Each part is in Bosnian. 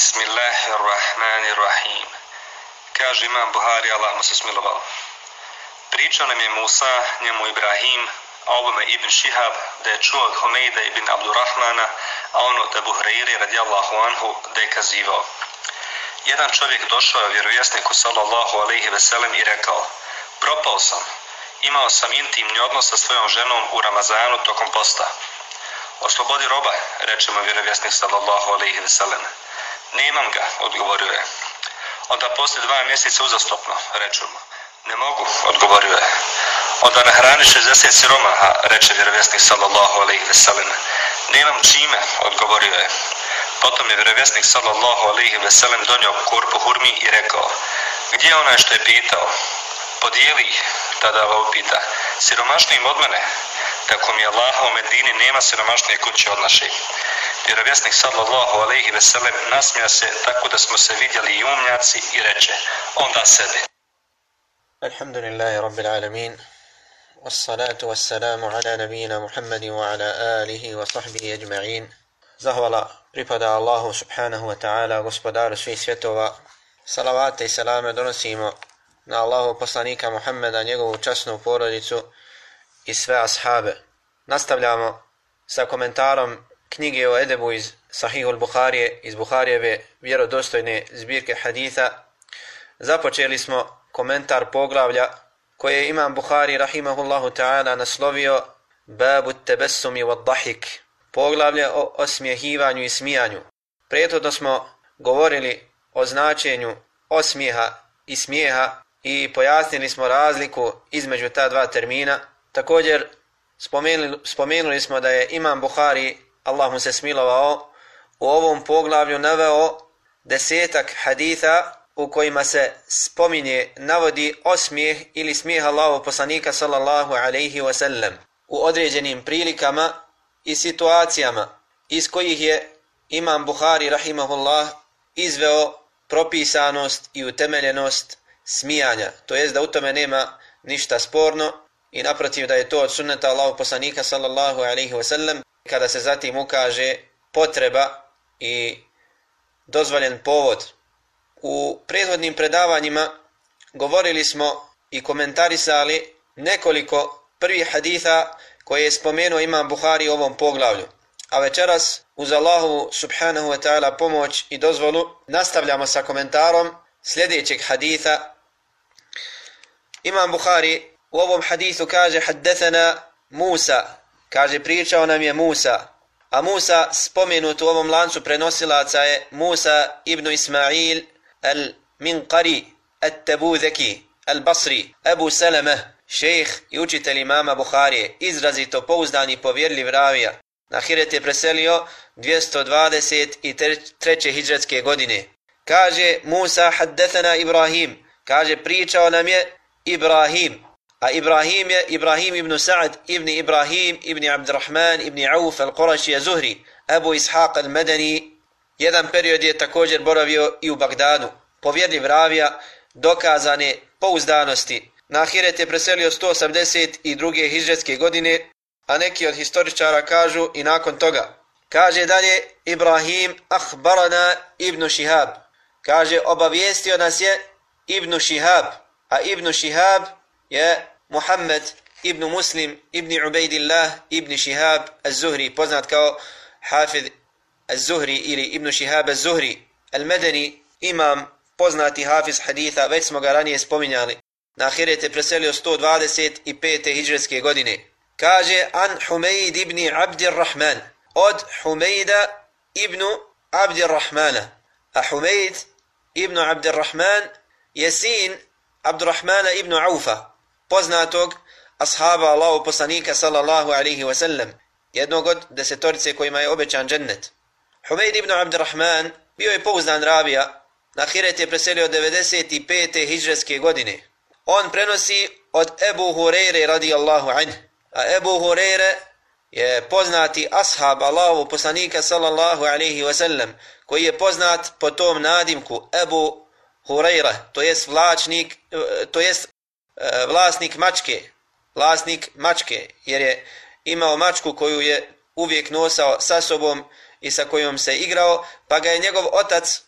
Bismillahirrahmanirrahim. Kaže imam Buhari, Allah mu se smilovao. Pričao nam je Musa, njemu Ibrahim, a ovome Ibn Šihab, da je čuo od Homejda ibn Abdurrahmana, a ono od Abu Hreire radijallahu anhu, da je kazivao. Jedan čovjek došao je vjerovjesniku sallallahu alaihi veselem i rekao, propao sam, imao sam intimni odnos sa svojom ženom u Ramazanu tokom posta. Oslobodi roba, reče mu vjerovjesnik sallallahu alaihi veselem. Nemam ga, odgovorio je. Onda poslije dva mjeseca uzastopno, reče mu. Ne mogu, odgovorio je. Onda nahrani 60 siromaha, reče vjerovjesnik sallallahu alaihi veselem. Nemam čime, odgovorio je. Potom je vjerovjesnik sallallahu alaihi veselem donio korpu hurmi i rekao, gdje je onaj što je pitao? Podijeli ih, tada ovo pita, siromašnijim od mene, tako mi Allaha u Medini nema siromašnije kuće od naše. Vjerovjesnik sallallahu alaihi veselem nasmija se tako da smo se vidjeli i umnjaci i reče, onda sebi. Alhamdulillahi rabbil alamin. Wassalatu wassalamu ala nabijina Muhammedi wa ala alihi wa sahbihi ajma'in. Zahvala pripada Allahu subhanahu wa ta'ala, gospodaru svih svjetova. Salavate i salame donosimo na Allahu poslanika Muhammeda, njegovu časnu porodicu i sve ashabe. Nastavljamo sa komentarom knjige o Edebu iz Sahihul Buharije, iz Buharijeve vjerodostojne zbirke haditha. Započeli smo komentar poglavlja koje je imam Buhari rahimahullahu ta'ala naslovio Babu tebessumi wa dahik, poglavlje o osmjehivanju i smijanju. Prijetodno smo govorili o značenju osmijeha i smijeha i pojasnili smo razliku između ta dva termina. Također spomenuli, spomenuli smo da je imam Buhari, Allah mu se smilovao, u ovom poglavlju naveo desetak haditha u kojima se spominje, navodi osmijeh ili smijeh Allahu poslanika sallallahu alaihi wasallam u određenim prilikama i situacijama iz kojih je imam Buhari rahimahullah izveo propisanost i utemeljenost smijanja. To jest da u tome nema ništa sporno i naprotiv da je to od sunneta Allahu poslanika sallallahu alaihi wa sallam kada se zatim ukaže potreba i dozvoljen povod. U prethodnim predavanjima govorili smo i komentarisali nekoliko prvih haditha koje je spomenuo imam Buhari u ovom poglavlju. A večeras, uz Allahu subhanahu wa ta'ala pomoć i dozvolu, nastavljamo sa komentarom sljedećeg haditha. Imam Buhari u ovom hadithu kaže haddethana Musa, kaže pričao nam je Musa, a Musa spomenut u ovom lancu prenosilaca je Musa ibn Ismail al-Minqari, al-Tabudheki, al-Basri, Abu Salama, šejh i učitelj imama Buharije, izrazito pouzdani povjerljiv ravija. Na Hiret je preselio 223. hijđarske godine. Kaže Musa haddethana Ibrahim, kaže pričao nam je Ibrahim, a Ibrahim je Ibrahim ibn Sa'd ibn Ibrahim ibn Abdurrahman ibn Auf al-Qurashi Zuhri, Abu Ishaq al-Madani. Jedan period je također boravio i u Bagdadu. Povjedljiv ravija dokazane pouzdanosti Na Ahiret je preselio 182. hijđetske godine, a neki od historičara kažu i nakon toga. Kaže dalje Ibrahim ahbarana ibn Shihab. Kaže obavijestio nas je ibn Shihab. A ibn Shihab je Muhammed ibn Muslim ibn Ubejdillah ibn Shihab az-Zuhri, poznat kao Hafid az-Zuhri ili ibn Shihab az-Zuhri. Al-Medeni, imam poznati hafiz haditha, već smo ga ranije spominjali na ahiret je preselio 125. hijđarske godine. Kaže an Humeid ibn Abdirrahman. Od Humeida ibn Abdirrahmana. A Humeid ibn Abdirrahman je sin Abdurrahmana ibn Aufa, poznatog ashaba Allahu poslanika sallallahu alaihi wa sallam, jednog od desetorice kojima je obećan džennet. Humeid ibn Abdurrahman bio je pouzdan rabija, na Hiret je preselio 95. hijđarske godine on prenosi od Ebu Hureyre radijallahu anh. A Ebu Hureyre je poznati ashab Allahu poslanika sallallahu alaihi wa sallam, koji je poznat po tom nadimku Ebu Hureyre, to jest vlačnik, e, to jest e, vlasnik mačke, vlasnik mačke, jer je imao mačku koju je uvijek nosao sa sobom i sa kojom se igrao, pa ga je njegov otac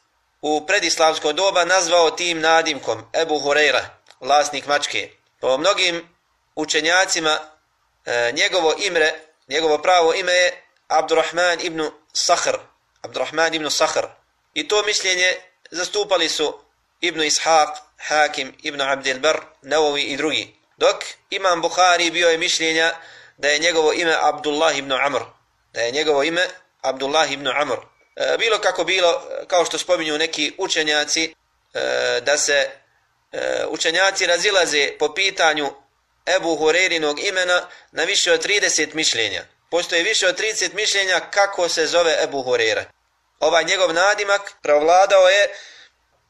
u predislavsko doba nazvao tim nadimkom Ebu Hureyra, vlasnik mačke. Po mnogim učenjacima e, njegovo ime, njegovo pravo ime je Abdurrahman ibn Sahr. Abdurrahman ibn Sahr. I to mišljenje zastupali su Ibn Ishaq, Hakim, Ibn Abdel Bar, Nawawi i drugi. Dok Imam Bukhari bio je mišljenja da je njegovo ime Abdullah ibn Amr. Da je njegovo ime Abdullah ibn Amr. E, bilo kako bilo, kao što spominju neki učenjaci, e, da se e, učenjaci razilaze po pitanju Ebu Hurerinog imena na više od 30 mišljenja. Postoje više od 30 mišljenja kako se zove Ebu Hurera. Ovaj njegov nadimak pravladao je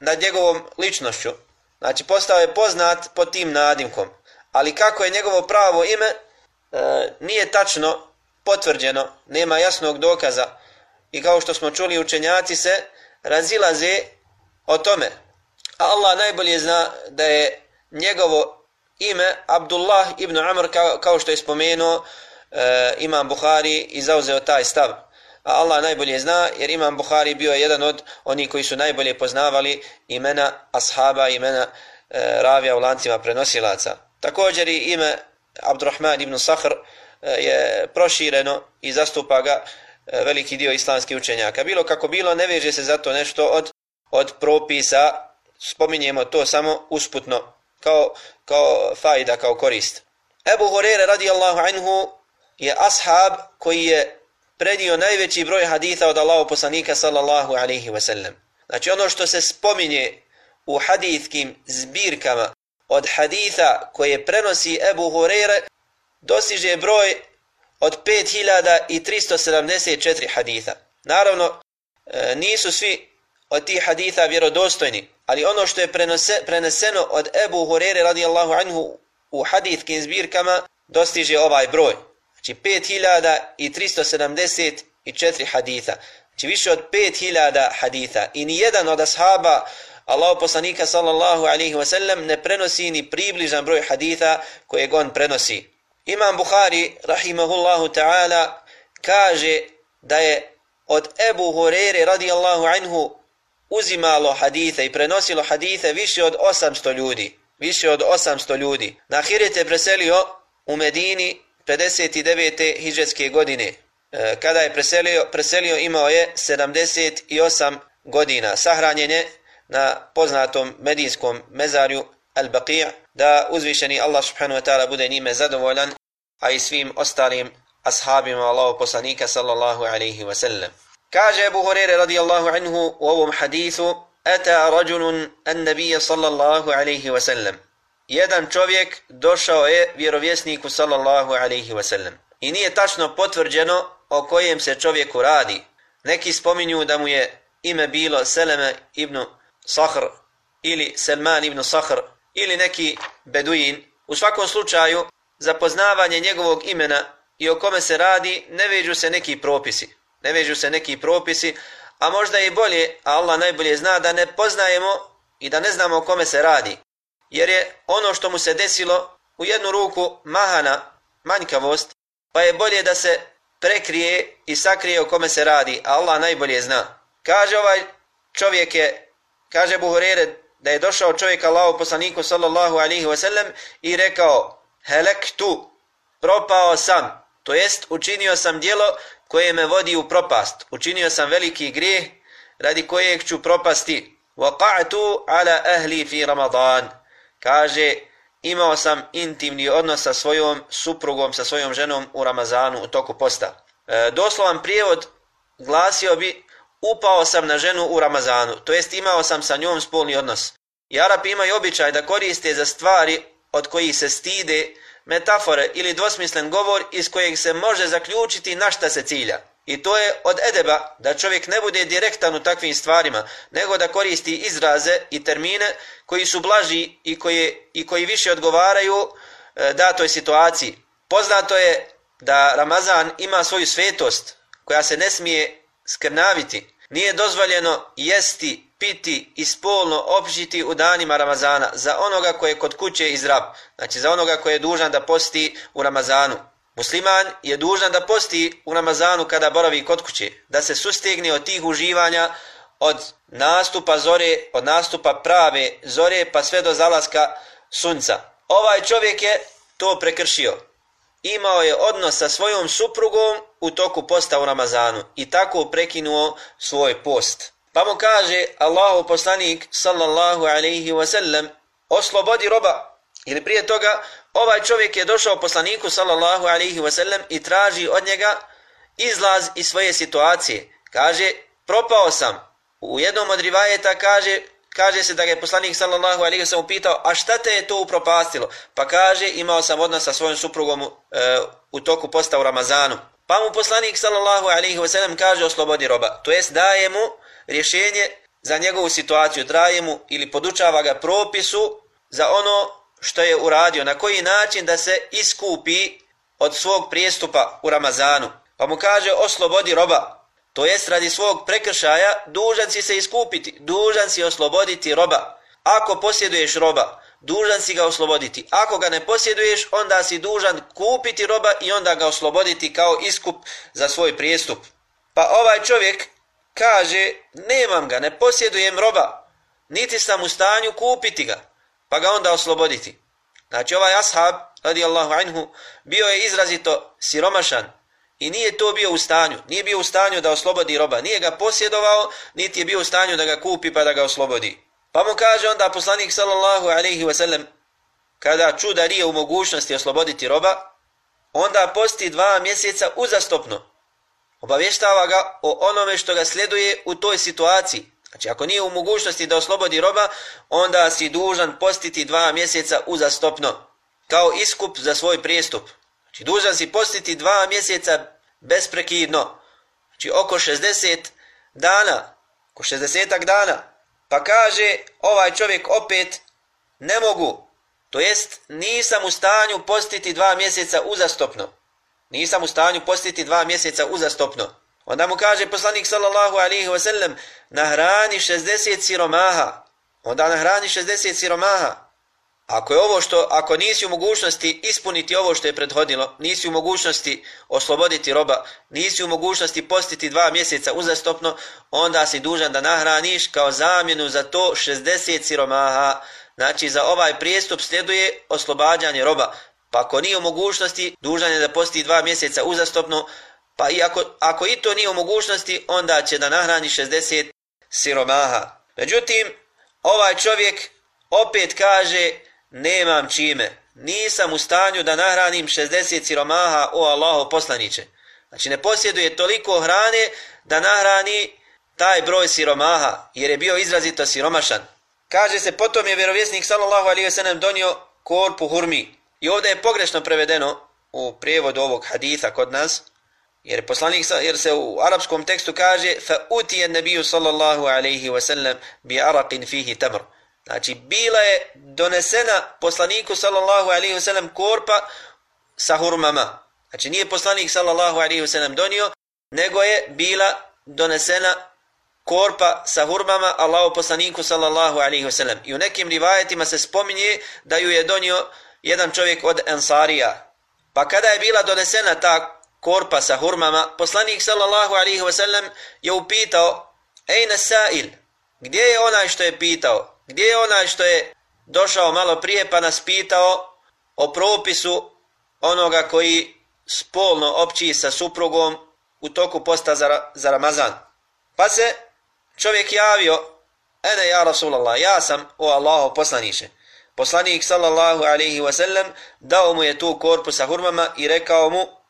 nad njegovom ličnošću. Znači, postao je poznat pod tim nadimkom. Ali kako je njegovo pravo ime, e, nije tačno potvrđeno, nema jasnog dokaza. I kao što smo čuli, učenjaci se razilaze o tome. A Allah najbolje zna da je njegovo ime Abdullah ibn Amr, kao, kao što je spomenuo e, Imam Buhari i zauzeo taj stav a Allah najbolje zna jer Imam Buhari bio je jedan od onih koji su najbolje poznavali imena ashaba, imena e, ravija u lancima prenosilaca. Također i ime Abdurrahman ibn Sahr e, je prošireno i zastupa ga e, veliki dio islamskih učenjaka. Bilo kako bilo, ne veže se zato nešto od, od propisa, spominjemo to samo usputno, kao, kao fajda, kao korist. Ebu Hurere radijallahu anhu je ashab koji je prenio najveći broj haditha od Allahu poslanika sallallahu alaihi wa sallam. Znači ono što se spominje u hadithkim zbirkama od haditha koje prenosi Ebu Hureyre dosiže broj od 5374 haditha. Naravno, e, nisu svi od tih haditha vjerodostojni, ali ono što je prenose, preneseno od Ebu Hureyre radijallahu anhu u hadithkim zbirkama dostiže ovaj broj. Znači 5374 haditha. Znači više od 5000 haditha. I ni jedan od ashaba Allahu poslanika sallallahu alaihi wa sallam ne prenosi ni približan broj haditha koje on prenosi. Imam Bukhari rahimahullahu ta'ala kaže da je od Ebu Hurere radijallahu anhu uzimalo haditha i prenosilo haditha više od 800 ljudi. Više od 800 ljudi. Na Ahirete preselio u Medini 59. hijđetske godine. E, kada je preselio, preselio imao je 78 godina. Sahranjen je na poznatom medinskom mezarju Al-Baqi' da uzvišeni Allah subhanahu wa ta'ala bude njime zadovoljan, a i svim ostalim ashabima Allahu poslanika sallallahu alaihi wa sallam. Kaže Abu Hurere radijallahu anhu u ovom hadithu, Ata rajulun an nabija sallallahu alaihi wa sallam jedan čovjek došao je vjerovjesniku sallallahu alaihi wasallam. I nije tačno potvrđeno o kojem se čovjeku radi. Neki spominju da mu je ime bilo Seleme ibn Sahr ili Selman ibn Sahr ili neki beduin. U svakom slučaju, za poznavanje njegovog imena i o kome se radi, ne vežu se neki propisi. Ne vežu se neki propisi, a možda i bolje, a Allah najbolje zna da ne poznajemo i da ne znamo o kome se radi jer je ono što mu se desilo u jednu ruku mahana, manjkavost, pa je bolje da se prekrije i sakrije o kome se radi, a Allah najbolje zna. Kaže ovaj čovjek je, kaže Buhurere, da je došao čovjek Allahu poslaniku sallallahu alihi wasallam i rekao, helek tu, propao sam, to jest učinio sam dijelo koje me vodi u propast, učinio sam veliki grijeh radi kojeg ću propasti. Waqa'tu ala ahli fi Ramadan kaže imao sam intimni odnos sa svojom suprugom, sa svojom ženom u Ramazanu u toku posta. E, doslovan prijevod glasio bi upao sam na ženu u Ramazanu, to jest imao sam sa njom spolni odnos. I Arapi imaju običaj da koriste za stvari od kojih se stide metafore ili dvosmislen govor iz kojeg se može zaključiti na šta se cilja. I to je od edeba da čovjek ne bude direktan u takvim stvarima, nego da koristi izraze i termine koji su blaži i koji, i koji više odgovaraju e, datoj situaciji. Poznato je da Ramazan ima svoju svetost koja se ne smije skrnaviti. Nije dozvoljeno jesti, piti i spolno opžiti u danima Ramazana za onoga koje kod kuće izrab. Znači za onoga koje je dužan da posti u Ramazanu. Musliman je dužan da posti u Ramazanu kada boravi kod kuće, da se sustegne od tih uživanja, od nastupa zore, od nastupa prave zore pa sve do zalaska sunca. Ovaj čovjek je to prekršio. Imao je odnos sa svojom suprugom u toku posta u Ramazanu i tako prekinuo svoj post. Pa mu kaže Allahu poslanik sallallahu alaihi wasallam oslobodi roba. Ili prije toga ovaj čovjek je došao poslaniku sallallahu alaihi wasallam i traži od njega izlaz iz svoje situacije. Kaže propao sam, U jednom od rivajeta kaže, kaže se da je poslanik sallallahu alejhi ve sellem upitao: "A šta te je to upropastilo?" Pa kaže: "Imao sam odnos sa svojom suprugom e, u toku posta u Ramazanu." Pa mu poslanik sallallahu alejhi ve sellem kaže: "Oslobodi roba." To jest daje mu rješenje za njegovu situaciju, traje mu ili podučava ga propisu za ono što je uradio, na koji način da se iskupi od svog prijestupa u Ramazanu. Pa mu kaže: "Oslobodi roba." To jest radi svog prekršaja, dužan si se iskupiti, dužan si osloboditi roba. Ako posjeduješ roba, dužan si ga osloboditi. Ako ga ne posjeduješ, onda si dužan kupiti roba i onda ga osloboditi kao iskup za svoj prijestup. Pa ovaj čovjek kaže, nemam ga, ne posjedujem roba, niti sam u stanju kupiti ga, pa ga onda osloboditi. Znači ovaj ashab, radijallahu anhu, bio je izrazito siromašan, I nije to bio u stanju. Nije bio u stanju da oslobodi roba. Nije ga posjedovao, niti je bio u stanju da ga kupi pa da ga oslobodi. Pa mu kaže onda poslanik sallallahu alaihi wasallam, kada čuda nije u mogućnosti osloboditi roba, onda posti dva mjeseca uzastopno. Obavještava ga o onome što ga sljeduje u toj situaciji. Znači, ako nije u mogućnosti da oslobodi roba, onda si dužan postiti dva mjeseca uzastopno, kao iskup za svoj prijestup. Znači, dužan si postiti dva mjeseca besprekidno. Znači, oko 60 dana, oko 60 dana. Pa kaže, ovaj čovjek opet ne mogu. To jest, nisam u stanju postiti dva mjeseca uzastopno. Nisam u stanju postiti dva mjeseca uzastopno. Onda mu kaže poslanik sallallahu alaihi wa sallam, nahrani 60 siromaha. Onda nahrani 60 siromaha. Ako je ovo što, ako nisi u mogućnosti ispuniti ovo što je prethodilo, nisi u mogućnosti osloboditi roba, nisi u mogućnosti postiti dva mjeseca uzastopno, onda si dužan da nahraniš kao zamjenu za to 60 siromaha. Znači za ovaj prijestup sljeduje oslobađanje roba. Pa ako nije u mogućnosti, dužan je da posti dva mjeseca uzastopno, pa i ako, ako i to nije u mogućnosti, onda će da nahrani 60 siromaha. Međutim, ovaj čovjek opet kaže, nemam čime, nisam u stanju da nahranim 60 siromaha o Allaho poslaniće. Znači ne posjeduje toliko hrane da nahrani taj broj siromaha, jer je bio izrazito siromašan. Kaže se, potom je vjerovjesnik sallallahu alaihi wasallam donio korpu hurmi. I ovdje je pogrešno prevedeno u prijevodu ovog haditha kod nas, jer poslanik jer se u arapskom tekstu kaže fa utiya nabiju sallallahu wa sallam bi araqin fihi tamr. Znači, bila je donesena poslaniku sallallahu alayhi wa sallam korpa sa hurmama. Znači, nije poslanik sallallahu alayhi wa sallam donio, nego je bila donesena korpa sa hurmama Allahu poslaniku sallallahu alayhi wa sallam. I u nekim rivajetima se spominje da ju je donio jedan čovjek od Ansarija. Pa kada je bila donesena ta korpa sa hurmama, poslanik sallallahu alaihi wasallam je upitao Ejna sa'il, gdje je onaj što je pitao? Gdje je onaj što je došao malo prije pa nas pitao o propisu onoga koji spolno opći sa suprugom u toku posta za, za Ramazan? Pa se čovjek javio, ene ja Rasulallah, ja sam o Allaho poslaniše. Poslanik sallallahu alaihi wasallam dao mu je tu korpu sa hurmama i rekao mu,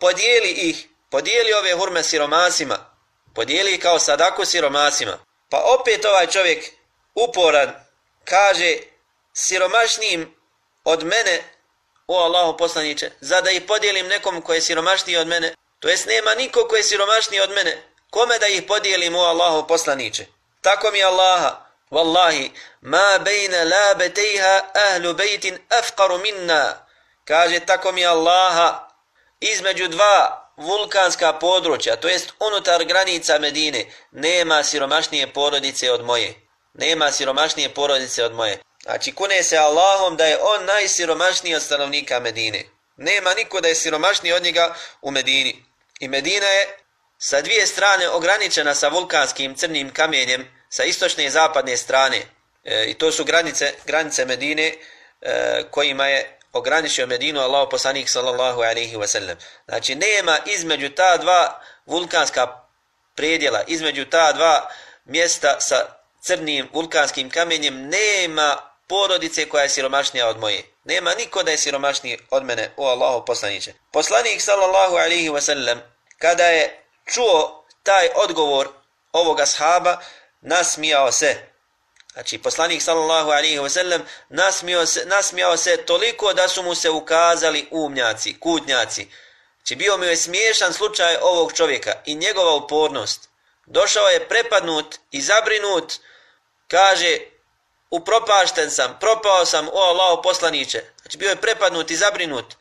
podijeli ih, podijeli ove hurme siromasima, podijeli kao sadaku siromasima. Pa opet ovaj čovjek uporan, kaže siromašnim od mene, o Allahu poslaniće, za da ih podijelim nekom koji je siromašniji od mene, to jest nema niko koji je siromašniji od mene, kome da ih podijelim o Allahu poslaniće. Tako mi Allaha, Wallahi, ma bejna la betejha ahlu bejtin afkaru minna, kaže tako mi Allaha, između dva vulkanska područja, to jest unutar granica Medine, nema siromašnije porodice od moje nema siromašnije porodice od moje. Znači, kune se Allahom da je on najsiromašniji od stanovnika Medine. Nema niko da je siromašniji od njega u Medini. I Medina je sa dvije strane ograničena sa vulkanskim crnim kamenjem sa istočne i zapadne strane. E, I to su granice, granice Medine e, kojima je ograničio Medinu Allahu poslanik sallallahu alaihi ve sellem. Znači nema između ta dva vulkanska predjela, između ta dva mjesta sa crnim vulkanskim kamenjem nema porodice koja je siromašnija od moje. Nema niko da je siromašniji od mene, o Allahu poslaniće. Poslanik sallallahu alaihi ve sellem kada je čuo taj odgovor ovoga sahaba, nasmijao se. Znači, poslanik sallallahu alaihi wa sallam nasmijao se, nasmijao se toliko da su mu se ukazali umnjaci, kutnjaci. Znači, bio mi je smiješan slučaj ovog čovjeka i njegova upornost. Došao je prepadnut i zabrinut, kaže, upropašten sam, propao sam, o Allaho poslaniće. Znači, bio je prepadnut i zabrinut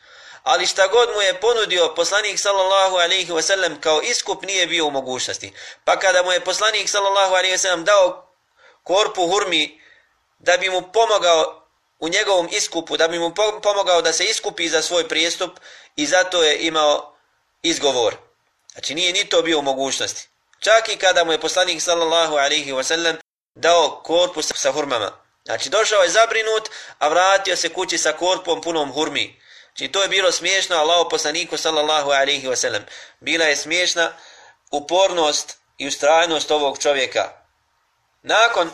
ali šta god mu je ponudio poslanik sallallahu alaihi wa sallam kao iskup nije bio u mogućnosti. Pa kada mu je poslanik sallallahu alaihi wa sallam dao korpu hurmi da bi mu pomogao u njegovom iskupu, da bi mu pomogao da se iskupi za svoj prijestup i zato je imao izgovor. Znači nije ni to bio u mogućnosti. Čak i kada mu je poslanik sallallahu alaihi wasallam dao korpu sa hurmama. Znači došao je zabrinut, a vratio se kući sa korpom punom hurmi. Znači to je bilo smiješno Allahu poslaniku sallallahu alaihi wasallam. Bila je smiješna upornost i ustrajnost ovog čovjeka. Nakon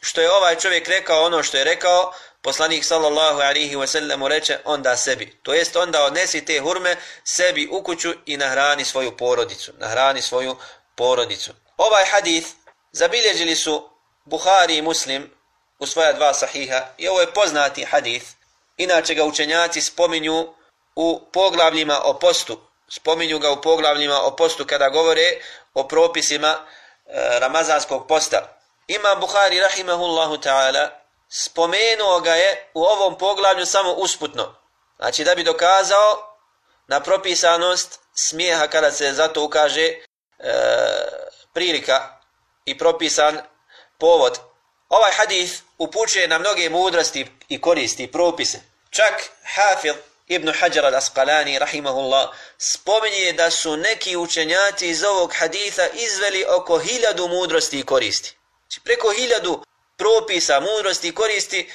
što je ovaj čovjek rekao ono što je rekao, poslanik sallallahu alaihi wasallam reče onda sebi. To jest onda odnesi te hurme sebi u kuću i nahrani svoju porodicu. Nahrani svoju porodicu. Ovaj hadith zabilježili su Buhari i Muslim u svoja dva sahiha i ovo je poznati hadith Inače ga učenjaci spominju u poglavljima o postu. Spominju ga u poglavljima o postu kada govore o propisima e, Ramazanskog posta. Ima Buhari rahimahullahu ta'ala spomenuo ga je u ovom poglavlju samo usputno. Znači da bi dokazao na propisanost smijeha kada se zato ukaže e, prilika i propisan povod. Ovaj hadith upućuje na mnoge mudrosti i koristi i propise. Čak Hafid ibn Hajar al-Asqalani, rahimahullah, spominje da su neki učenjaci iz ovog haditha izveli oko hiljadu mudrosti i koristi. Znači preko hiljadu propisa, mudrosti i koristi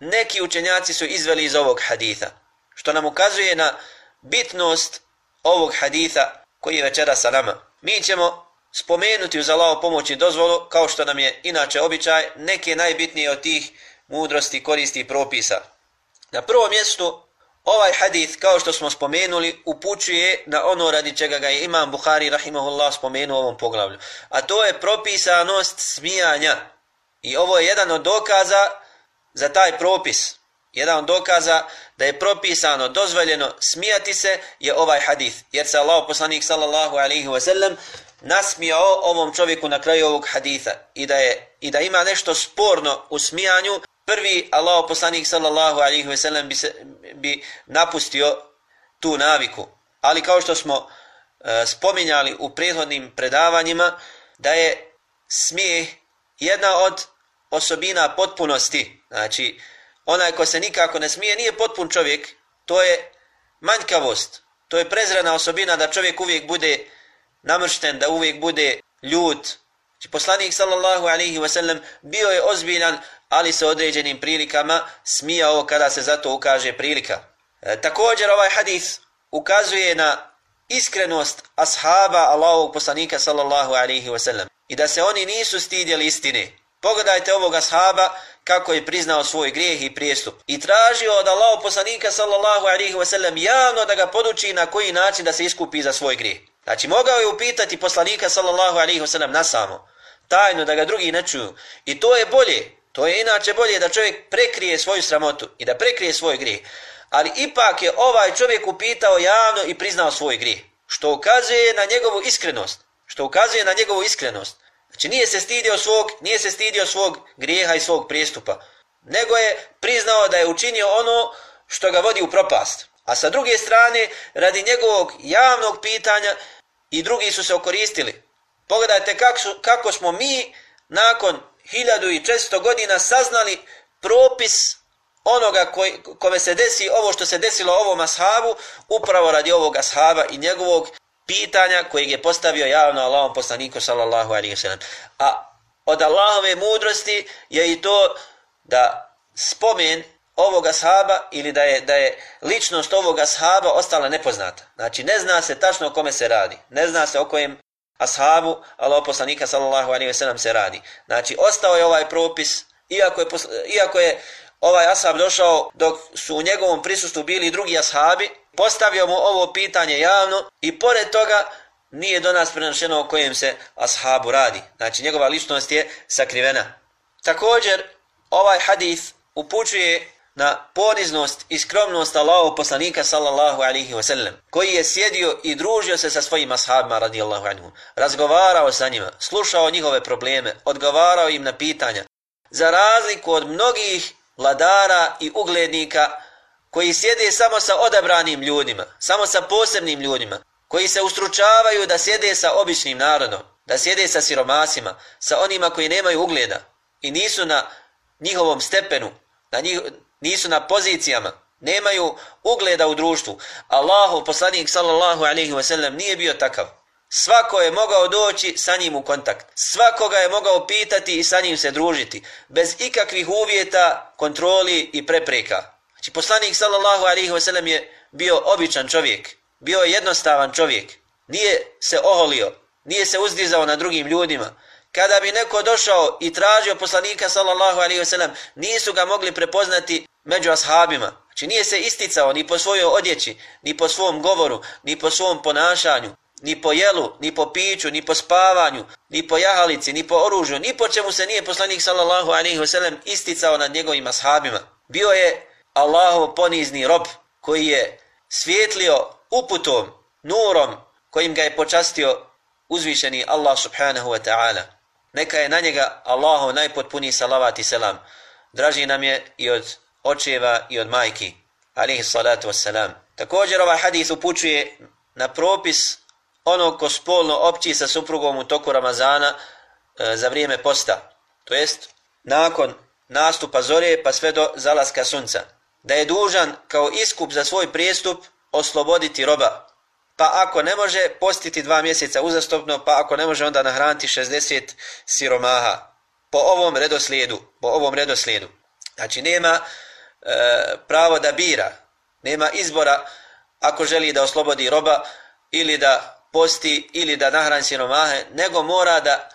neki učenjaci su izveli iz ovog haditha. Što nam ukazuje na bitnost ovog haditha koji je večera sa nama. Mi ćemo spomenuti uz Allaho pomoć i dozvolu, kao što nam je inače običaj, neke najbitnije od tih mudrosti, koristi i propisa. Na prvom mjestu, ovaj hadith, kao što smo spomenuli, upućuje na ono radi čega ga je Imam Buhari rahimahullah, spomenuo u ovom poglavlju. A to je propisanost smijanja. I ovo je jedan od dokaza za taj propis. Jedan od dokaza da je propisano, dozvoljeno smijati se je ovaj hadith. Jer se Allah poslanik sallallahu alaihi wasallam nasmijao ovom čovjeku na kraju ovog haditha i da je i da ima nešto sporno u smijanju prvi Allah poslanik sallallahu alaihi ve sellem bi, se, bi napustio tu naviku ali kao što smo e, spominjali u prethodnim predavanjima da je smijeh jedna od osobina potpunosti znači onaj ko se nikako ne smije nije potpun čovjek to je manjkavost to je prezrena osobina da čovjek uvijek bude namršten, da uvijek bude ljut. Znači, poslanik sallallahu alaihi wa sallam bio je ozbiljan, ali sa određenim prilikama smijao kada se zato ukaže prilika. E, također ovaj hadis ukazuje na iskrenost ashaba Allahovog poslanika sallallahu alaihi wa sallam i da se oni nisu stidjeli istine. Pogledajte ovog ashaba kako je priznao svoj grijeh i prijestup i tražio od Allahov poslanika sallallahu alaihi wa sallam javno da ga poduči na koji način da se iskupi za svoj grijeh. Znači, mogao je upitati poslanika sallallahu alaihi wasallam na samo, tajno da ga drugi ne čuju. I to je bolje, to je inače bolje da čovjek prekrije svoju sramotu i da prekrije svoj grijeh. Ali ipak je ovaj čovjek upitao javno i priznao svoj grijeh. Što ukazuje na njegovu iskrenost. Što ukazuje na njegovu iskrenost. Znači nije se stidio svog, nije se stidio svog grijeha i svog prijestupa. Nego je priznao da je učinio ono što ga vodi u propast. A sa druge strane, radi njegovog javnog pitanja, i drugi su se okoristili. Pogledajte kako, su, kako smo mi nakon 1400 godina saznali propis onoga koji, kome se desi ovo što se desilo ovom ashabu, upravo radi ovog ashaba i njegovog pitanja kojeg je postavio javno Allahom poslaniku sallallahu alaihi wasallam. A od Allahove mudrosti je i to da spomen ovoga sahaba ili da je, da je ličnost ovoga sahaba ostala nepoznata. Znači ne zna se tačno o kome se radi. Ne zna se o kojem ashabu Allah poslanika sallallahu alaihi sellem se radi. Znači ostao je ovaj propis iako je, iako je ovaj ashab došao dok su u njegovom prisustvu bili drugi ashabi, postavio mu ovo pitanje javno i pored toga nije do nas prenošeno o kojem se ashabu radi. Znači njegova ličnost je sakrivena. Također ovaj hadith upućuje na poniznost i skromnost Allahov poslanika sallallahu alaihi wa sallam, koji je sjedio i družio se sa svojim ashabima radijallahu anhu, razgovarao sa njima, slušao njihove probleme, odgovarao im na pitanja, za razliku od mnogih vladara i uglednika koji sjede samo sa odabranim ljudima, samo sa posebnim ljudima, koji se ustručavaju da sjede sa običnim narodom, da sjede sa siromasima, sa onima koji nemaju ugleda i nisu na njihovom stepenu, na njih, nisu na pozicijama, nemaju ugleda u društvu. Allahu, poslanik sallallahu alaihi wa sallam, nije bio takav. Svako je mogao doći sa njim u kontakt. Svakoga je mogao pitati i sa njim se družiti. Bez ikakvih uvjeta, kontroli i prepreka. Znači, poslanik sallallahu alaihi wa sallam je bio običan čovjek. Bio je jednostavan čovjek. Nije se oholio. Nije se uzdizao na drugim ljudima. Kada bi neko došao i tražio poslanika sallallahu alaihi wasallam, nisu ga mogli prepoznati među ashabima. Znači nije se isticao ni po svojoj odjeći, ni po svom govoru, ni po svom ponašanju, ni po jelu, ni po piću, ni po spavanju, ni po jahalici, ni po oružju, ni po čemu se nije poslanik sallallahu alaihi wasallam isticao nad njegovim ashabima. Bio je Allahov ponizni rob koji je svjetlio uputom, nurom kojim ga je počastio uzvišeni Allah subhanahu wa ta'ala. Neka je na njega Allahov najpotpuniji salavat i selam. Draži nam je i od očeva i od majki. Alihi salatu wassalam. Također ovaj hadith upućuje na propis onog ko spolno opći sa suprugom u toku Ramazana e, za vrijeme posta. To jest, nakon nastupa zore pa sve do zalaska sunca. Da je dužan kao iskup za svoj prijestup osloboditi roba. Pa ako ne može, postiti dva mjeseca uzastopno, pa ako ne može, onda nahraniti 60 siromaha. Po ovom redoslijedu. Po ovom redoslijedu. Znači, nema e, pravo da bira. Nema izbora ako želi da oslobodi roba ili da posti ili da nahrani siromahe, nego mora da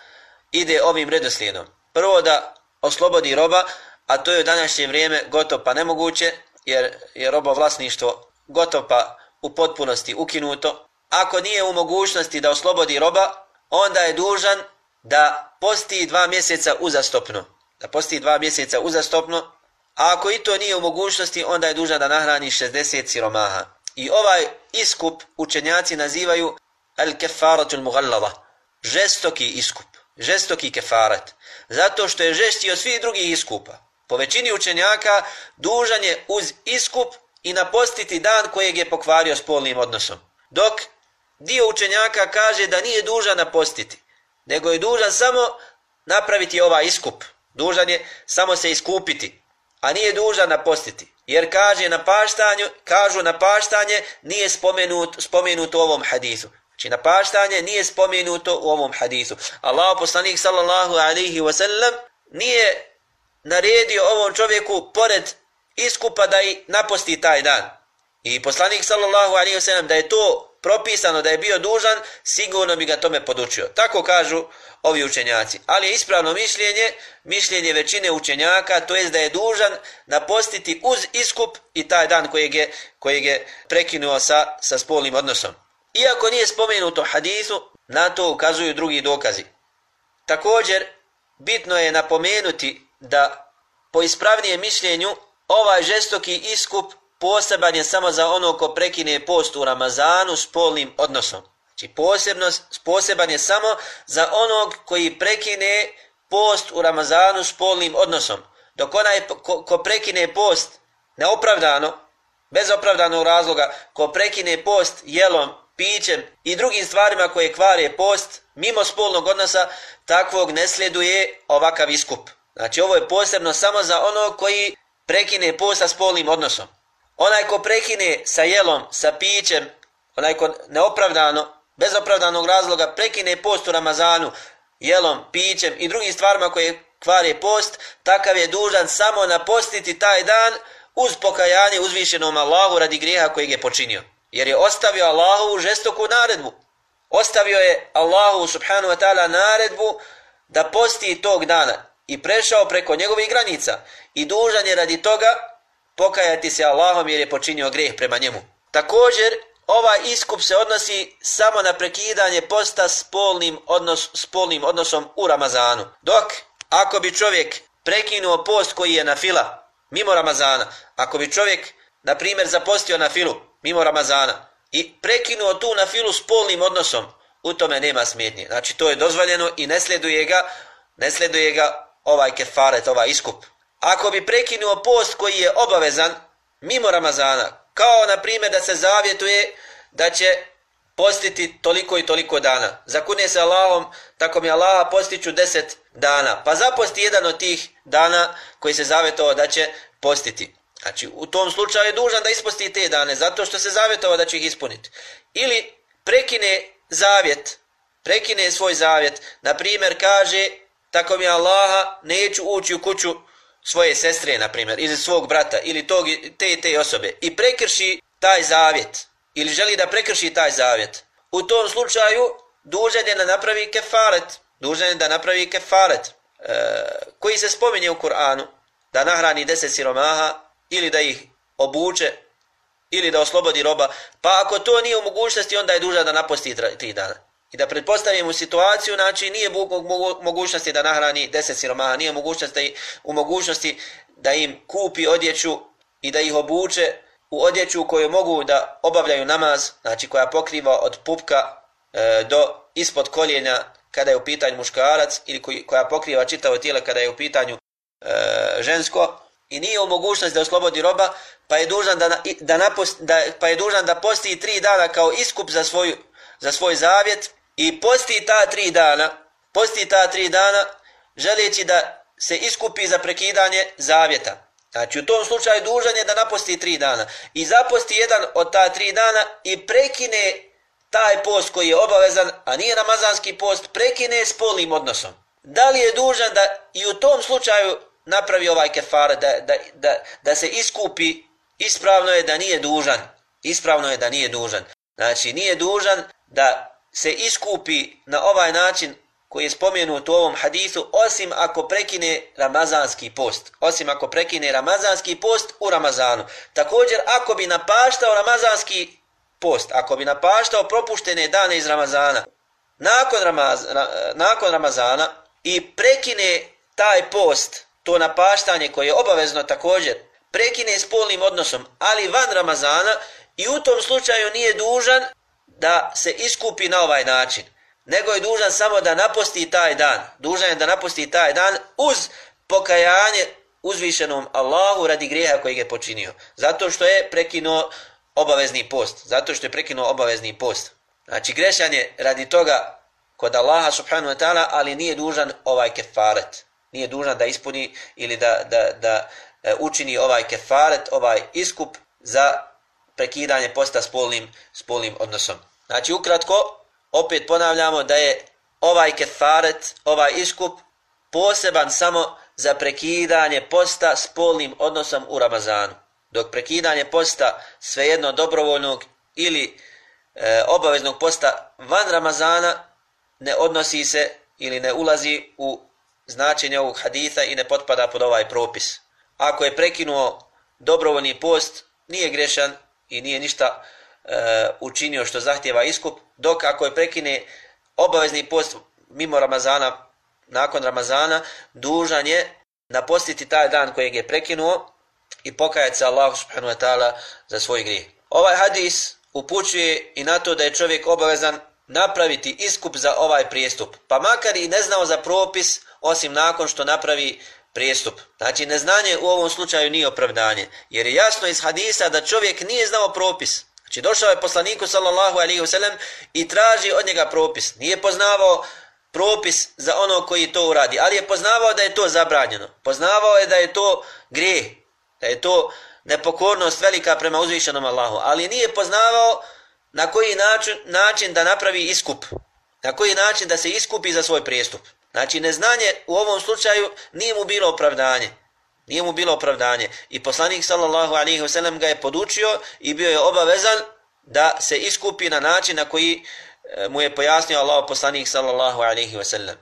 ide ovim redoslijedom. Prvo da oslobodi roba, a to je u današnje vrijeme gotovo pa nemoguće, jer je robo vlasništvo gotovo pa u potpunosti ukinuto. Ako nije u mogućnosti da oslobodi roba, onda je dužan da posti dva mjeseca uzastopno. Da posti dva mjeseca uzastopno, a ako i to nije u mogućnosti, onda je dužan da nahrani 60 siromaha. I ovaj iskup učenjaci nazivaju al kefaratul mughallada žestoki iskup žestoki kefarat zato što je žešći od svih drugih iskupa po većini učenjaka dužan je uz iskup i napostiti dan kojeg je pokvario spolnim odnosom. Dok dio učenjaka kaže da nije dužan napostiti nego je dužan samo napraviti ovaj iskup. Dužan je samo se iskupiti a nije dužan napostiti. Jer kaže na paštanju kažu na paštanje nije spomenut spomenuto u ovom hadisu. Znači napaštanje nije spomenuto u ovom hadisu. Allah poslanik sallallahu alaihi wa sallam nije naredio ovom čovjeku pored iskupa da i naposti taj dan. I poslanik sallallahu alaihi wasallam da je to propisano da je bio dužan, sigurno bi ga tome podučio. Tako kažu ovi učenjaci. Ali je ispravno mišljenje, mišljenje većine učenjaka, to jest da je dužan napostiti uz iskup i taj dan kojeg je, kojeg je prekinuo sa, sa spolnim odnosom. Iako nije spomenuto hadisu, na to ukazuju drugi dokazi. Također, bitno je napomenuti da po ispravnijem mišljenju ovaj žestoki iskup poseban je samo za ono ko prekine post u Ramazanu s polnim odnosom. Znači posebno, poseban je samo za onog koji prekine post u Ramazanu s polnim odnosom. Dok onaj ko, ko prekine post neopravdano, bez opravdanog razloga, ko prekine post jelom pićem i drugim stvarima koje kvare post, mimo spolnog odnosa, takvog ne sleduje ovakav iskup. Znači ovo je posebno samo za ono koji prekine post sa spolnim odnosom. Onaj ko prekine sa jelom, sa pićem, onaj ko neopravdano bez opravdanog razloga prekine post u Ramazanu, jelom, pićem i drugim stvarima koje kvare post, takav je dužan samo napostiti taj dan uz pokajanje uzvišenom Allahu radi grijeha kojeg je počinio. Jer je ostavio Allahu u žestoku naredbu. Ostavio je Allahu subhanahu wa ta'ala naredbu da posti tog dana i prešao preko njegovih granica i dužan je radi toga pokajati se Allahom jer je počinio greh prema njemu. Također, ovaj iskup se odnosi samo na prekidanje posta spolnim, odnos, spolnim odnosom u Ramazanu. Dok, ako bi čovjek prekinuo post koji je na fila, mimo Ramazana, ako bi čovjek, na primjer, zapostio na filu, mimo Ramazana, i prekinuo tu na filu spolnim odnosom, u tome nema smjetnje. Znači, to je dozvoljeno i ne sleduje ga, ne sleduje ga ovaj kefaret, ovaj iskup. Ako bi prekinuo post koji je obavezan, mimo Ramazana, kao na primjer da se zavjetuje da će postiti toliko i toliko dana. Zakune se Allahom, tako mi Allaha postiću deset dana. Pa zaposti jedan od tih dana koji se zavjetovao da će postiti. Znači, u tom slučaju je dužan da isposti te dane, zato što se zavjetovao da će ih ispuniti. Ili prekine zavjet, prekine svoj zavjet. Na primjer, kaže, tako mi Allaha, neću ući u kuću svoje sestre, na primjer, ili svog brata, ili tog, te te osobe, i prekrši taj zavjet, ili želi da prekrši taj zavjet, u tom slučaju dužan je da napravi kefaret, dužan je da napravi kefaret, e, koji se spominje u Kur'anu, da nahrani deset siromaha, ili da ih obuče, ili da oslobodi roba, pa ako to nije u mogućnosti, onda je dužan da naposti tri dana. I da pretpostavimo situaciju, znači nije u mogućnosti da nahrani deset siromaha, nije u mogućnosti, u mogućnosti da im kupi odjeću i da ih obuče u odjeću koju mogu da obavljaju namaz, znači koja pokriva od pupka e, do ispod koljenja kada je u pitanju muškarac ili koji, koja pokriva čitavo tijelo kada je u pitanju e, žensko. I nije u mogućnosti da oslobodi roba, pa je dužan da, da, napost, da, pa je dužan da posti tri dana kao iskup za, svoju, za svoj zavjet i posti ta tri dana, posti ta tri dana želeći da se iskupi za prekidanje zavjeta. Znači u tom slučaju dužan je da naposti tri dana i zaposti jedan od ta tri dana i prekine taj post koji je obavezan, a nije ramazanski post, prekine s polnim odnosom. Da li je dužan da i u tom slučaju napravi ovaj kefar, da, da, da, da se iskupi, ispravno je da nije dužan. Ispravno je da nije dužan. Znači nije dužan da se iskupi na ovaj način koji je spomenut u ovom hadisu, osim ako prekine ramazanski post. Osim ako prekine ramazanski post u Ramazanu. Također, ako bi napaštao ramazanski post, ako bi napaštao propuštene dane iz Ramazana, nakon, Ramaz, nakon Ramazana i prekine taj post, to napaštanje koje je obavezno također, prekine spolnim odnosom, ali van Ramazana i u tom slučaju nije dužan da se iskupi na ovaj način, nego je dužan samo da naposti taj dan. Dužan je da naposti taj dan uz pokajanje uzvišenom Allahu radi greha kojeg je počinio. Zato što je prekinuo obavezni post. Zato što je prekinuo obavezni post. Znači grešan je radi toga kod Allaha subhanahu wa ta'ala, ali nije dužan ovaj kefaret. Nije dužan da ispuni ili da, da, da e, učini ovaj kefaret, ovaj iskup za prekidanje posta spolnim, spolnim odnosom. Znači, ukratko, opet ponavljamo da je ovaj kefaret, ovaj iskup, poseban samo za prekidanje posta spolnim odnosom u Ramazanu. Dok prekidanje posta svejedno dobrovoljnog ili e, obaveznog posta van Ramazana ne odnosi se ili ne ulazi u značenje ovog haditha i ne potpada pod ovaj propis. Ako je prekinuo dobrovoljni post, nije grešan, i nije ništa e, učinio što zahtjeva iskup, dok ako je prekine obavezni post mimo Ramazana, nakon Ramazana, dužan je napostiti taj dan kojeg je prekinuo i pokajati se Allah subhanahu wa ta'ala za svoj grijeh. Ovaj hadis upućuje i na to da je čovjek obavezan napraviti iskup za ovaj prijestup, pa makar i ne znao za propis, osim nakon što napravi prijestup. Znači, neznanje u ovom slučaju nije opravdanje. Jer je jasno iz hadisa da čovjek nije znao propis. Znači, došao je poslaniku, sallallahu alaihi wasallam, i traži od njega propis. Nije poznavao propis za ono koji to uradi, ali je poznavao da je to zabranjeno. Poznavao je da je to grijeh, da je to nepokornost velika prema uzvišenom Allahu, ali nije poznavao na koji način, način da napravi iskup. Na koji način da se iskupi za svoj prijestup. Znači, neznanje u ovom slučaju nije mu bilo opravdanje. Nije mu bilo opravdanje. I poslanik sallallahu alaihi wa sallam ga je podučio i bio je obavezan da se iskupi na način na koji e, mu je pojasnio Allah poslanik sallallahu alaihi wa sallam.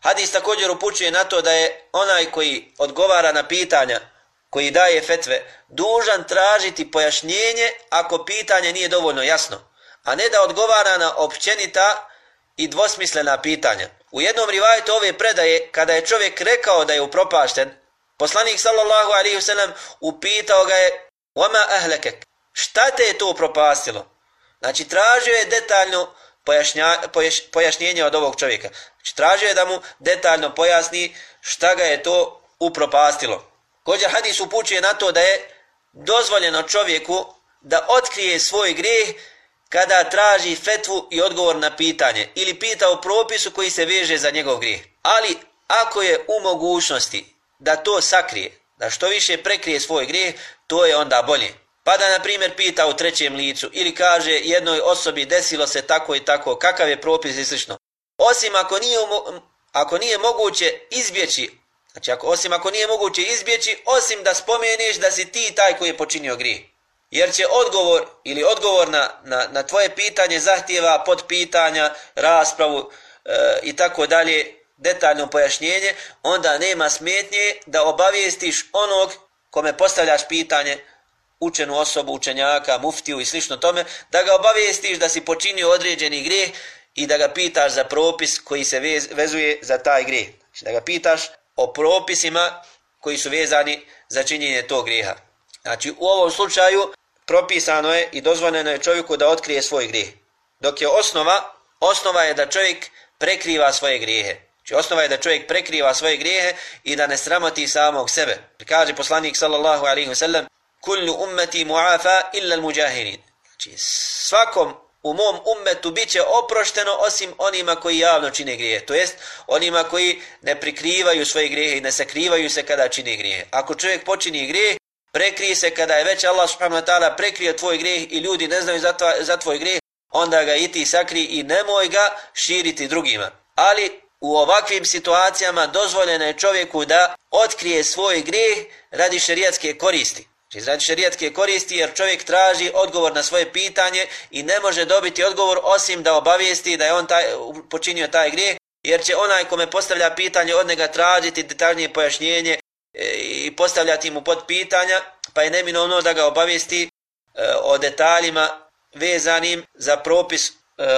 Hadis također upućuje na to da je onaj koji odgovara na pitanja koji daje fetve, dužan tražiti pojašnjenje ako pitanje nije dovoljno jasno, a ne da odgovara na općenita i dvosmislena pitanja. U jednom rivajetu ove predaje, kada je čovjek rekao da je upropašten, poslanik sallallahu alaihi wasallam upitao ga je Wama ahlekek, šta te je to upropastilo? Znači, tražio je detaljno pojašnja, pojaš, pojašnjenje od ovog čovjeka. Znači, tražio je da mu detaljno pojasni šta ga je to upropastilo. Kođer hadis upućuje na to da je dozvoljeno čovjeku da otkrije svoj grijeh kada traži fetvu i odgovor na pitanje ili pita o propisu koji se veže za njegov grijeh. Ali ako je u mogućnosti da to sakrije, da što više prekrije svoj grijeh, to je onda bolje. Pa da, na primjer, pita u trećem licu ili kaže jednoj osobi desilo se tako i tako, kakav je propis i slično. Osim ako nije, ako nije moguće izbjeći Znači, ako, osim ako nije moguće izbjeći, osim da spomeniš da si ti taj koji je počinio grijeh. Jer će odgovor ili odgovor na, na, na tvoje pitanje zahtjeva pod pitanja, raspravu e, i tako dalje, detaljno pojašnjenje, onda nema smetnje da obavijestiš onog kome postavljaš pitanje, učenu osobu, učenjaka, muftiju i slično tome, da ga obavijestiš da si počinio određeni grijeh i da ga pitaš za propis koji se vez, vezuje za taj grijeh. Znači da ga pitaš o propisima koji su vezani za činjenje tog grijeha. Znači, u ovom slučaju propisano je i dozvoljeno je čovjeku da otkrije svoj grijeh. Dok je osnova, osnova je da čovjek prekriva svoje grijehe. Znači, osnova je da čovjek prekriva svoje grijehe i da ne sramoti samog sebe. Kaže poslanik sallallahu alaihi ve sellem kullu ummeti mu'afa illa al-mujahirin. Znači, svakom u mom ummetu bit će oprošteno osim onima koji javno čine grijehe, To jest onima koji ne prikrivaju svoje grijehe i ne sakrivaju se kada čine grijehe. Ako čovjek počini grijeh, prekrije se kada je već Allah subhanahu wa ta'ala prekrio tvoj grijeh i ljudi ne znaju za, tva, za tvoj grijeh, onda ga i ti sakri i nemoj ga širiti drugima. Ali u ovakvim situacijama dozvoljeno je čovjeku da otkrije svoj grijeh radi šerijatske koristi. Znači, radi šerijatske koristi jer čovjek traži odgovor na svoje pitanje i ne može dobiti odgovor osim da obavijesti da je on taj, počinio taj grijeh, jer će onaj kome postavlja pitanje od njega tražiti detaljnije pojašnjenje E, i postavljati mu pod pitanja, pa je neminovno da ga obavijesti e, o detaljima vezanim za propis e,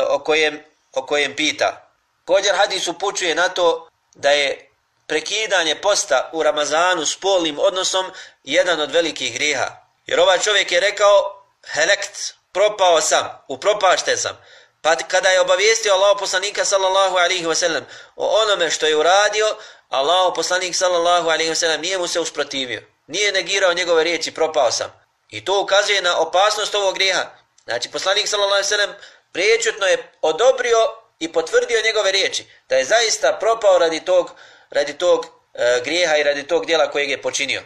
o kojem, o kojem pita. Kođer hadis upućuje na to da je prekidanje posta u Ramazanu s polnim odnosom jedan od velikih griha. Jer ovaj čovjek je rekao, helekt, propao sam, upropašte sam. Pa kada je obavijestio Allah poslanika sallallahu alaihi wasallam o onome što je uradio, Allah poslanik sallallahu alaihi wa sallam nije mu se usprotivio. Nije negirao njegove riječi, propao sam. I to ukazuje na opasnost ovog grijeha. Znači, poslanik sallallahu alaihi wa sallam priječutno je odobrio i potvrdio njegove riječi. Da je zaista propao radi tog radi tog e, grijeha i radi tog dijela kojeg je počinio.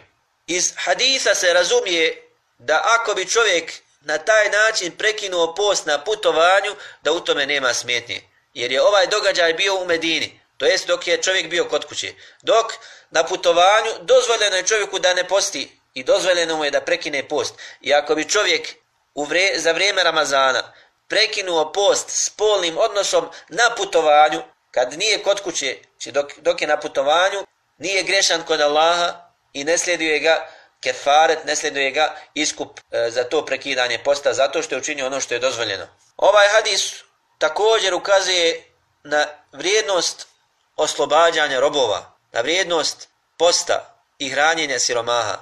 Iz hadisa se razumije da ako bi čovjek na taj način prekinuo post na putovanju, da u tome nema smetnje. Jer je ovaj događaj bio u Medini, to jest dok je čovjek bio kod kuće. Dok na putovanju dozvoljeno je čovjeku da ne posti i dozvoljeno mu je da prekine post. I ako bi čovjek u vre, za vrijeme Ramazana prekinuo post spolnim odnosom na putovanju, kad nije kod kuće, či dok, dok je na putovanju, nije grešan kod Allaha i ne slijeduje ga kefaret, ne slijeduje ga iskup e, za to prekidanje posta, zato što je učinio ono što je dozvoljeno. Ovaj hadis također ukazuje na vrijednost oslobađanja robova, na vrijednost posta i hranjenja siromaha.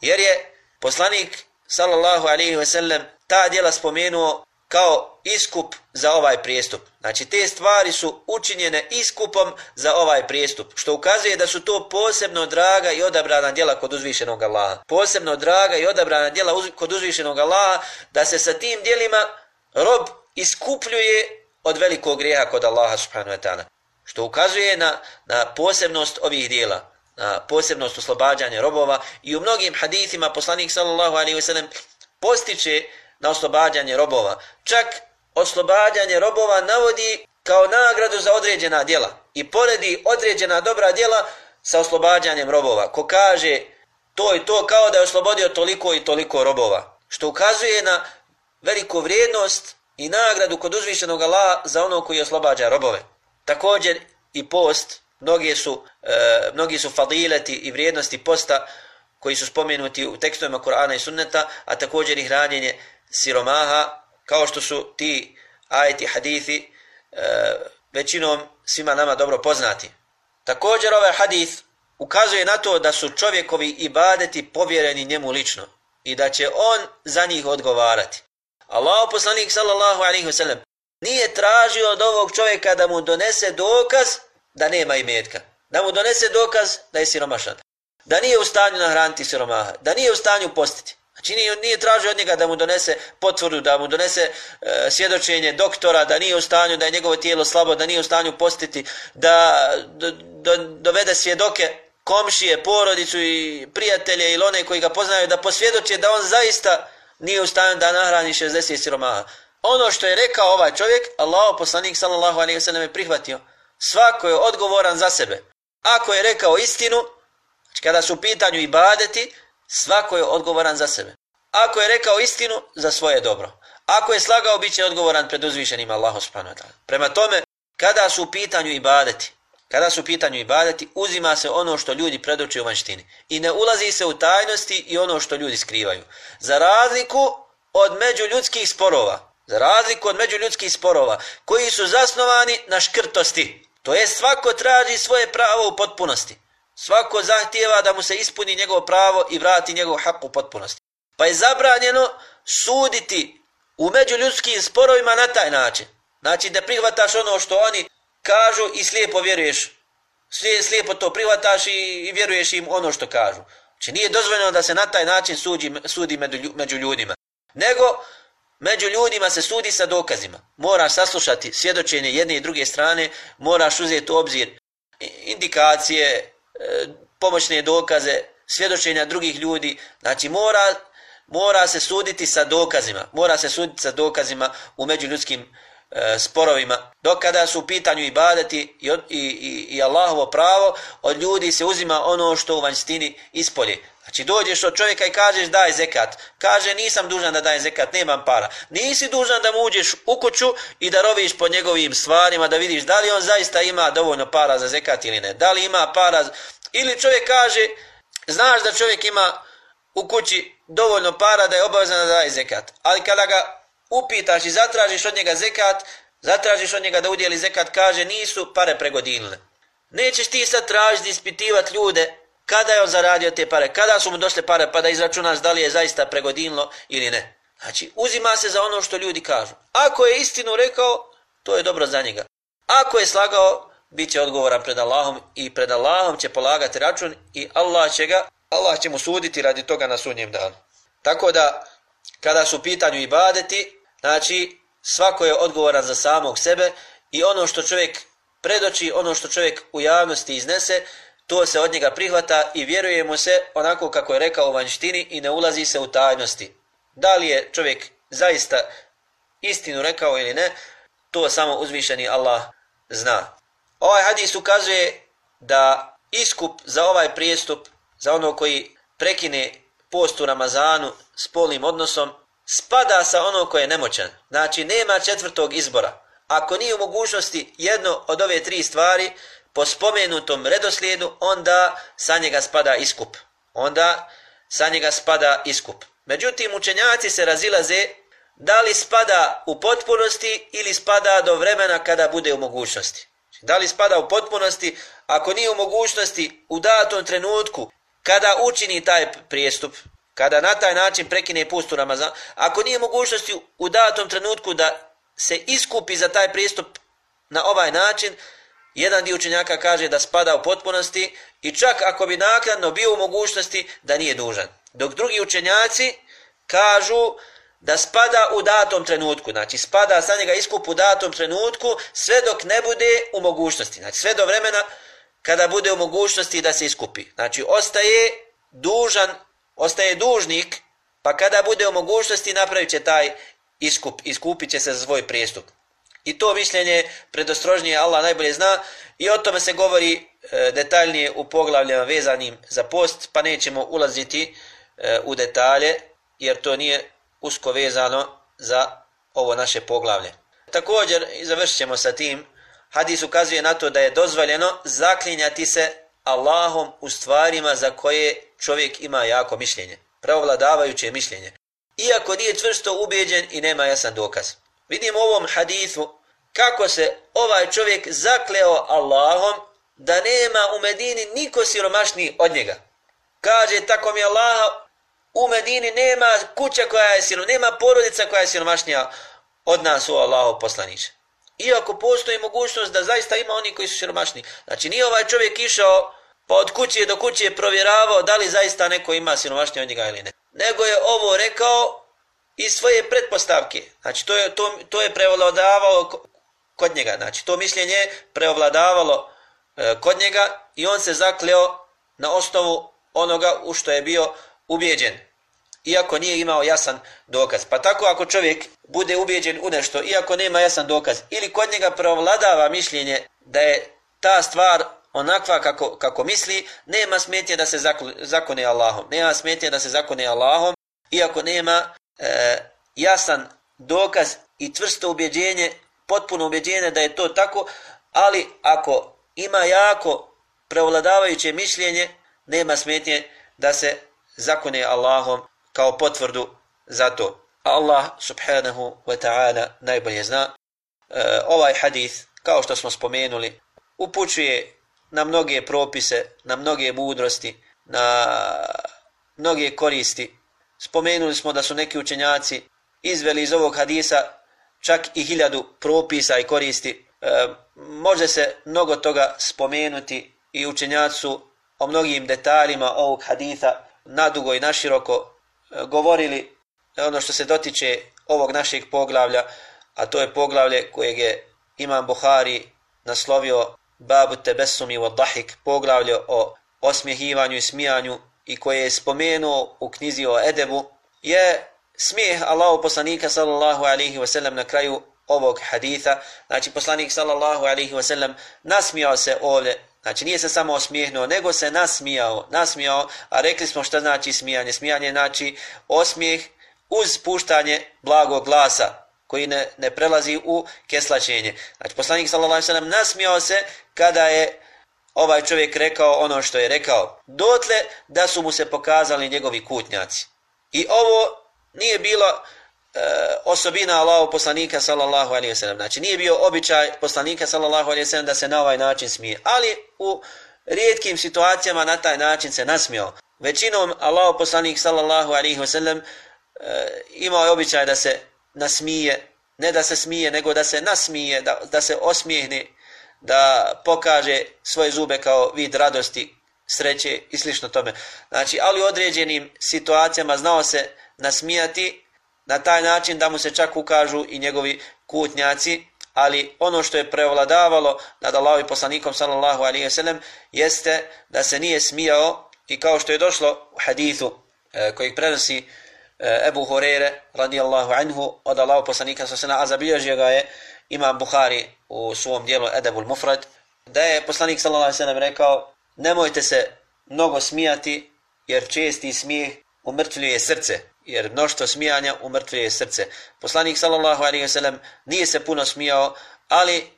Jer je poslanik, sallallahu alaihi ve sellem, ta djela spomenuo kao iskup za ovaj prijestup. Znači, te stvari su učinjene iskupom za ovaj prijestup, što ukazuje da su to posebno draga i odabrana djela kod uzvišenog Allaha. Posebno draga i odabrana djela kod uzvišenog Allaha, da se sa tim djelima rob iskupljuje od velikog grijeha kod Allaha subhanahu wa ta'ala. Što ukazuje na, na posebnost ovih djela, na posebnost oslobađanja robova i u mnogim hadithima poslanik sallallahu alaihi wasallam postiče na oslobađanje robova. Čak oslobađanje robova navodi kao nagradu za određena djela i poredi određena dobra djela sa oslobađanjem robova. Ko kaže to i to kao da je oslobodio toliko i toliko robova. Što ukazuje na veliku vrijednost i nagradu kod uzvišenog Allaha za ono koji oslobađa robove. Također i post, mnogi su, e, mnogi su fadileti i vrijednosti posta koji su spomenuti u tekstovima Kur'ana i Sunneta, a također i hranjenje siromaha, kao što su ti ajeti, hadithi, e, većinom svima nama dobro poznati. Također ovaj hadith ukazuje na to da su čovjekovi ibadeti povjereni njemu lično i da će on za njih odgovarati. Allah poslanik sallallahu alaihi wasallam nije tražio od ovog čovjeka da mu donese dokaz da nema imetka. Da mu donese dokaz da je siromašan. Da nije u stanju nahraniti siromaha. Da nije u stanju postiti. Znači nije, nije tražio od njega da mu donese potvrdu, da mu donese e, svjedočenje doktora, da nije u stanju, da je njegovo tijelo slabo, da nije u stanju postiti, da do, do, dovede svjedoke komšije, porodicu i prijatelje ili one koji ga poznaju, da posvjedoče da on zaista nije u stanju da nahrani 60 siromaha. Ono što je rekao ovaj čovjek, Allah poslanik sallallahu alaihi sallam je prihvatio. Svako je odgovoran za sebe. Ako je rekao istinu, znači kada su u pitanju ibadeti, svako je odgovoran za sebe. Ako je rekao istinu, za svoje dobro. Ako je slagao, bit će odgovoran pred uzvišenim Allahom subhanahu wa ta'ala. Prema tome, kada su u pitanju ibadeti, kada su u pitanju ibadeti, uzima se ono što ljudi predoče u vanštini. I ne ulazi se u tajnosti i ono što ljudi skrivaju. Za razliku od međuljudskih sporova, za razliku od međuljudskih sporova, koji su zasnovani na škrtosti, to je svako traži svoje pravo u potpunosti. Svako zahtijeva da mu se ispuni njegovo pravo i vrati njegov hak u potpunosti. Pa je zabranjeno suditi u međuljudskim sporovima na taj način. Znači da prihvataš ono što oni kažu i slijepo vjeruješ. Slijepo to prihvataš i, i vjeruješ im ono što kažu. Znači nije dozvoljeno da se na taj način sudi, sudi među, među ljudima. Nego među ljudima se sudi sa dokazima. Moraš saslušati svjedočenje jedne i druge strane, moraš uzeti u obzir indikacije, e, pomoćne dokaze, svjedočenja drugih ljudi. Znači mora, mora se suditi sa dokazima. Mora se suditi sa dokazima u međuljudskim e, sporovima. Dok kada su u pitanju ibadeti i, i, i, i Allahovo pravo, od ljudi se uzima ono što u vanjstini ispolje. Znači dođeš od čovjeka i kažeš daj zekat. Kaže nisam dužan da dajem zekat, nemam para. Nisi dužan da mu uđeš u kuću i da roviš po njegovim stvarima, da vidiš da li on zaista ima dovoljno para za zekat ili ne. Da li ima para... Ili čovjek kaže, znaš da čovjek ima u kući dovoljno para da je obavezan da daje zekat. Ali kada ga upitaš i zatražiš od njega zekat, zatražiš od njega da udjeli zekat, kaže nisu pare pregodinile. Nećeš ti sad tražiti ispitivati ljude kada je on zaradio te pare, kada su mu došle pare, pa da izračunaš da li je zaista pregodinilo ili ne. Znači, uzima se za ono što ljudi kažu. Ako je istinu rekao, to je dobro za njega. Ako je slagao, bit će odgovoran pred Allahom i pred Allahom će polagati račun i Allah će ga, Allah će mu suditi radi toga na sudnjem danu. Tako da, kada su pitanju ibadeti, znači, svako je odgovoran za samog sebe i ono što čovjek predoči, ono što čovjek u javnosti iznese, to se od njega prihvata i vjeruje mu se onako kako je rekao u vanštini i ne ulazi se u tajnosti. Da li je čovjek zaista istinu rekao ili ne, to samo uzvišeni Allah zna. Ovaj hadis ukazuje da iskup za ovaj prijestup, za ono koji prekine post u Ramazanu s polnim odnosom, spada sa ono koje je nemoćan. Znači, nema četvrtog izbora. Ako nije u mogućnosti jedno od ove tri stvari, po spomenutom redoslijedu, onda sa njega spada iskup. Onda sa njega spada iskup. Međutim, učenjaci se razilaze da li spada u potpunosti ili spada do vremena kada bude u mogućnosti. Da li spada u potpunosti, ako nije u mogućnosti u datom trenutku kada učini taj prijestup, kada na taj način prekine pustu Ramazan, ako nije mogućnosti u datom trenutku da se iskupi za taj prijestup na ovaj način, jedan dio učenjaka kaže da spada u potpunosti i čak ako bi nakladno bio u mogućnosti da nije dužan. Dok drugi učenjaci kažu da spada u datom trenutku, znači spada sa njega iskup u datom trenutku sve dok ne bude u mogućnosti, znači sve do vremena kada bude u mogućnosti da se iskupi. Znači ostaje dužan, ostaje dužnik, pa kada bude u mogućnosti napravit će taj iskup, iskupit će se za svoj prijestup. I to mišljenje predostrožnije Allah najbolje zna i o tome se govori e, detaljnije u poglavljama vezanim za post, pa nećemo ulaziti e, u detalje jer to nije usko vezano za ovo naše poglavlje. Također, i završit ćemo sa tim, hadis ukazuje na to da je dozvoljeno zaklinjati se Allahom u stvarima za koje čovjek ima jako mišljenje, pravovladavajuće mišljenje, iako nije čvrsto ubeđen i nema jasan dokaz. Vidimo u ovom hadisu kako se ovaj čovjek zakleo Allahom da nema u Medini niko siromašniji od njega. Kaže, tako mi Allaha, u Medini nema kuća koja je siromašnija, nema porodica koja je siromašnija od nas u Allahu poslaniče. Iako postoji mogućnost da zaista ima oni koji su siromašni. Znači nije ovaj čovjek išao pa od kuće do kuće provjeravao da li zaista neko ima siromašnije od njega ili ne. Nego je ovo rekao i svoje pretpostavke. Znači to je, to, to je prevladavalo kod njega. Znači to mišljenje preovladavalo e, kod njega i on se zakleo na osnovu onoga u što je bio ubijeđen iako nije imao jasan dokaz. Pa tako ako čovjek bude ubijeđen u nešto, iako nema jasan dokaz, ili kod njega provladava mišljenje da je ta stvar onakva kako, kako misli, nema smetje da se zakone Allahom. Nema smetje da se zakone Allahom, iako nema e, jasan dokaz i tvrsto ubjeđenje, potpuno ubjeđenje da je to tako, ali ako ima jako prevladavajuće mišljenje, nema smetnje da se zakone Allahom kao potvrdu za to. Allah subhanahu wa ta'ala najbolje zna. E, ovaj hadith, kao što smo spomenuli, upućuje na mnoge propise, na mnoge mudrosti, na mnoge koristi. Spomenuli smo da su neki učenjaci izveli iz ovog hadisa čak i hiljadu propisa i koristi. E, može se mnogo toga spomenuti i učenjacu o mnogim detaljima ovog haditha nadugo i naširoko e, govorili e, ono što se dotiče ovog našeg poglavlja, a to je poglavlje kojeg je Imam Buhari naslovio Babu Tebesumi wa Dahik, poglavlje o osmjehivanju i smijanju i koje je spomenuo u knjizi o Edebu, je smijeh Allahu poslanika sallallahu alaihi wasallam na kraju ovog haditha. Znači poslanik sallallahu alaihi wasallam nasmijao se ovdje Znači nije se samo osmijehnuo, nego se nasmijao, nasmijao, a rekli smo šta znači smijanje. Smijanje znači osmijeh uz puštanje blagog glasa koji ne, ne prelazi u keslačenje. Znači poslanik sallallahu alejhi ve nasmijao se kada je ovaj čovjek rekao ono što je rekao. Dotle da su mu se pokazali njegovi kutnjaci. I ovo nije bilo e, osobina Allahu poslanika sallallahu alejhi ve sellem. Znači nije bio običaj poslanika sallallahu alejhi ve sellem da se na ovaj način smije, ali u rijetkim situacijama na taj način se nasmio. Većinom Allahu poslanik sallallahu alejhi ve sellem e, imao je običaj da se nasmije, ne da se smije, nego da se nasmije, da, da se osmijehne, da pokaže svoje zube kao vid radosti, sreće i slično tome. Znači, ali u određenim situacijama znao se nasmijati na taj način da mu se čak ukažu i njegovi kutnjaci, ali ono što je prevladavalo nad Allahom poslanikom sallallahu alaihi wa sallam jeste da se nije smijao i kao što je došlo u hadithu e, kojeg prenosi E, Ebu Hurere radijallahu anhu od Allahom poslanika sallallahu alaihi a zabilježio ga je imam Buhari u svom dijelu Edebul Mufrad, da je poslanik sallallahu alejhi ve sallam rekao nemojte se mnogo smijati jer česti smijeh umrtvljuje srce jer mnoštvo smijanja umrtvljuje srce. Poslanik sallallahu alejhi ve sellem nije se puno smijao, ali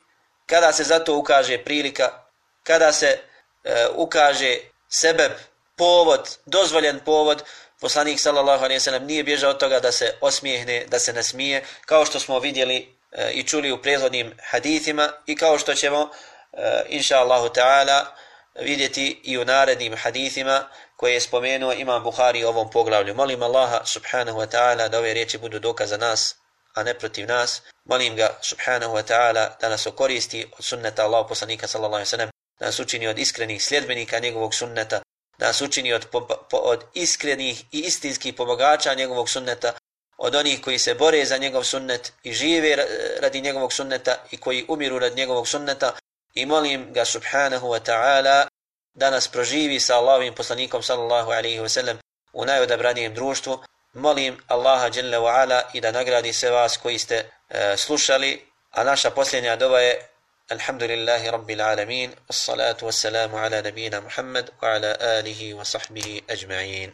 kada se zato ukaže prilika, kada se e, ukaže sebe povod, dozvoljen povod, poslanik sallallahu alejhi ve sellem nije bježao od toga da se osmijehne, da se nasmije, kao što smo vidjeli e, i čuli u prethodnim hadisima i kao što ćemo e, inša Allahu ta'ala vidjeti i u narednim hadisima koje je spomenuo Imam Buhari u ovom poglavlju. Molim Allaha subhanahu wa ta'ala da ove riječi budu dokaz za nas, a ne protiv nas. Molim ga subhanahu wa ta'ala da nas okoristi od sunneta Allahu poslanika sallallahu alaihi sallam, da nas učini od iskrenih sljedbenika njegovog sunneta, nas učini od, od iskrenih i istinskih pomagača njegovog sunneta, od onih koji se bore za njegov sunnet i žive radi njegovog sunneta i koji umiru radi njegovog sunneta i molim ga subhanahu wa ta'ala da nas proživi sa Allahovim poslanikom sallallahu alaihi wa sallam u najodabranijem društvu. molim Allaha Jalla wa Ala i da nagradi sve vas koji ste e, slušali, a naša posljednja dova je Alhamdulillahi Rabbil Alamin, salatu wassalamu ala nabina Muhammad wa ala alihi wa sahbihi ajma'in.